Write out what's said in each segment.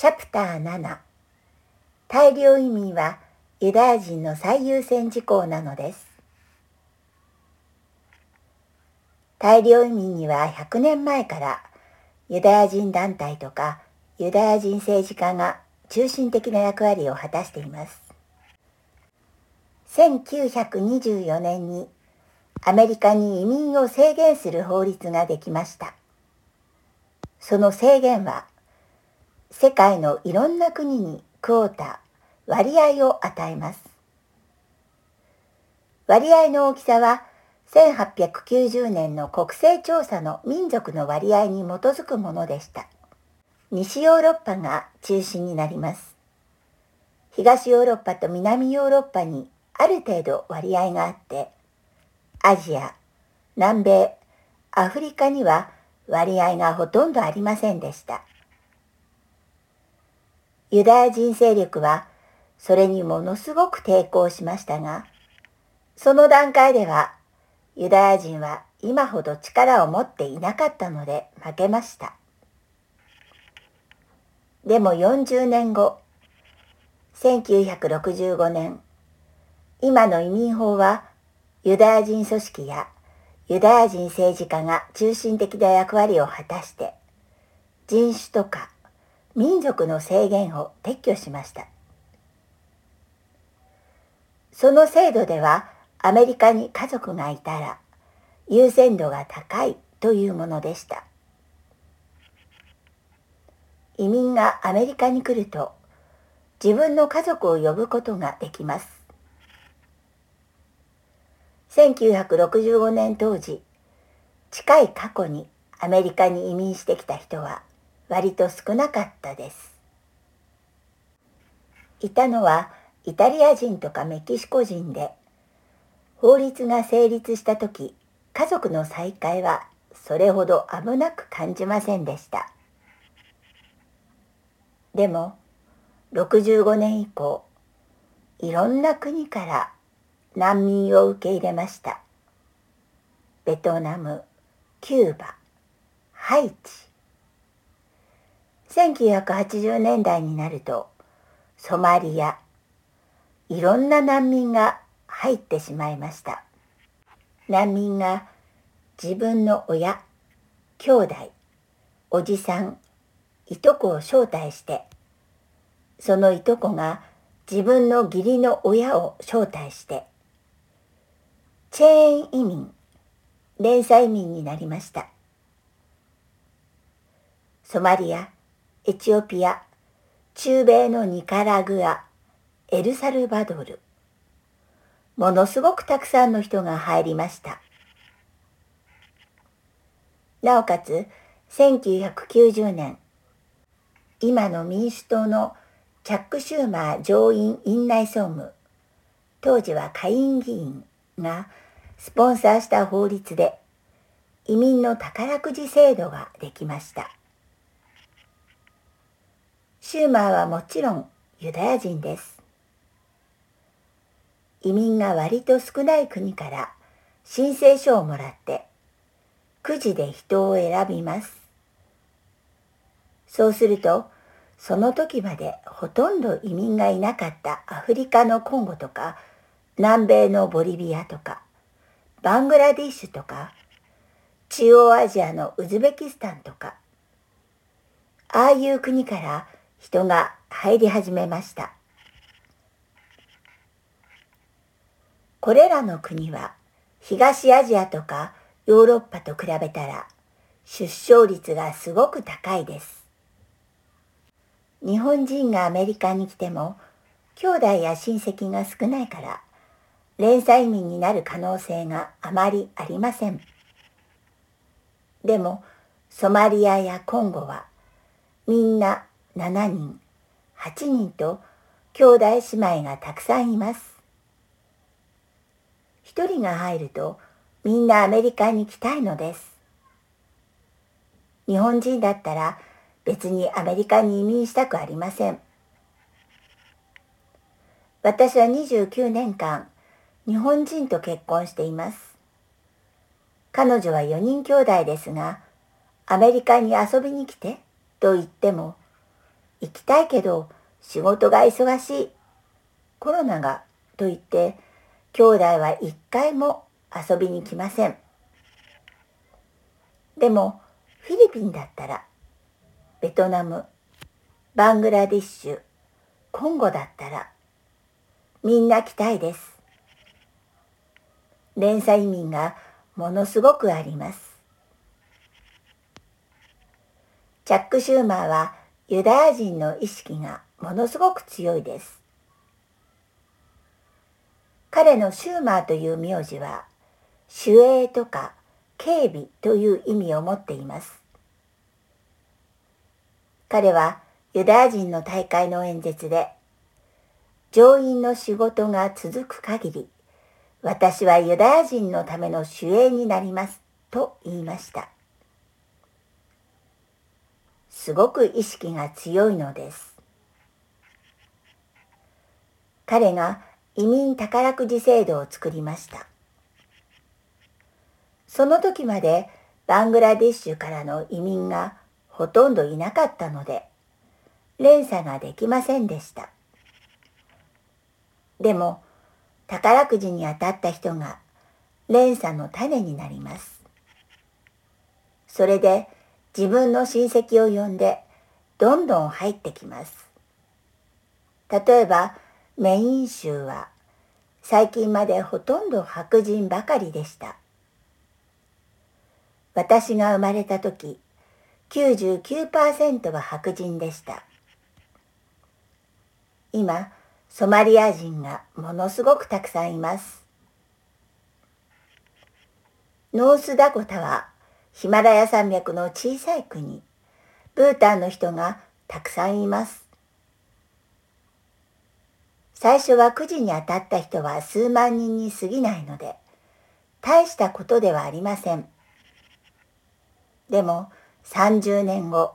チャプター7大量移民はユダヤ人の最優先事項なのです。大量移民には100年前からユダヤ人団体とかユダヤ人政治家が中心的な役割を果たしています。1924年にアメリカに移民を制限する法律ができました。その制限は世界のいろんな国にクォーター、割合を与えます。割合の大きさは1890年の国勢調査の民族の割合に基づくものでした。西ヨーロッパが中心になります。東ヨーロッパと南ヨーロッパにある程度割合があって、アジア、南米、アフリカには割合がほとんどありませんでした。ユダヤ人勢力はそれにものすごく抵抗しましたが、その段階ではユダヤ人は今ほど力を持っていなかったので負けました。でも40年後、1965年、今の移民法はユダヤ人組織やユダヤ人政治家が中心的な役割を果たして人種とか民族の制限を撤去しました。その制度ではアメリカに家族がいたら優先度が高いというものでした。移民がアメリカに来ると自分の家族を呼ぶことができます。1965年当時、近い過去にアメリカに移民してきた人は割と少なかったです。いたのはイタリア人とかメキシコ人で、法律が成立した時、家族の再会はそれほど危なく感じませんでした。でも、65年以降、いろんな国から難民を受け入れました。ベトナム、キューバ、ハイチ、1980年代になるとソマリアいろんな難民が入ってしまいました。難民が自分の親兄弟おじさんいとこを招待してそのいとこが自分の義理の親を招待してチェーン移民連鎖移民になりました。ソマリアエチオピア、中米のニカラグア、エルサルバドル。ものすごくたくさんの人が入りました。なおかつ、1990年、今の民主党のチャック・シューマー上院院内総務、当時は下院議員がスポンサーした法律で移民の宝くじ制度ができました。シューマーはもちろんユダヤ人です。移民が割と少ない国から申請書をもらってくじで人を選びます。そうするとその時までほとんど移民がいなかったアフリカのコンゴとか南米のボリビアとかバングラディッシュとか中央アジアのウズベキスタンとかああいう国から人が入り始めました。これらの国は東アジアとかヨーロッパと比べたら出生率がすごく高いです。日本人がアメリカに来ても兄弟や親戚が少ないから連鎖移民になる可能性があまりありません。でもソマリアやコンゴはみんな7人、8人と兄弟姉妹がたくさんいます。一人が入るとみんなアメリカに来たいのです。日本人だったら別にアメリカに移民したくありません。私は29年間日本人と結婚しています。彼女は4人兄弟ですが、アメリカに遊びに来てと言っても行きたいけど仕事が忙しい。コロナがと言って兄弟は一回も遊びに来ません。でもフィリピンだったらベトナム、バングラディッシュ、コンゴだったらみんな来たいです。連鎖移民がものすごくあります。チャック・シューマーはユダヤ人の意識がものすごく強いです。彼のシューマーという名字は守衛とか警備という意味を持っています。彼はユダヤ人の大会の演説で上院の仕事が続く限り私はユダヤ人のための守衛になりますと言いました。すごく意識が強いのです。彼が移民宝くじ制度を作りました。その時までバングラディッシュからの移民がほとんどいなかったので、連鎖ができませんでした。でも、宝くじに当たった人が連鎖の種になります。それで自分の親戚を呼んでどんどん入ってきます。例えばメイン州は最近までほとんど白人ばかりでした。私が生まれた時99%は白人でした。今、ソマリア人がものすごくたくさんいます。ノースダコタはヒマラヤ山脈の小さい国、ブータンの人がたくさんいます。最初はくじに当たった人は数万人に過ぎないので、大したことではありません。でも30年後、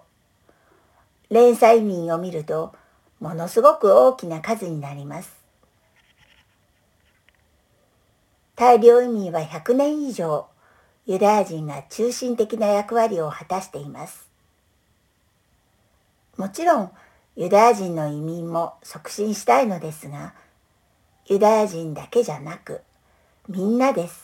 連鎖移民を見るとものすごく大きな数になります。大量移民は100年以上ユダヤ人が中心的な役割を果たしています。もちろんユダヤ人の移民も促進したいのですが、ユダヤ人だけじゃなくみんなです。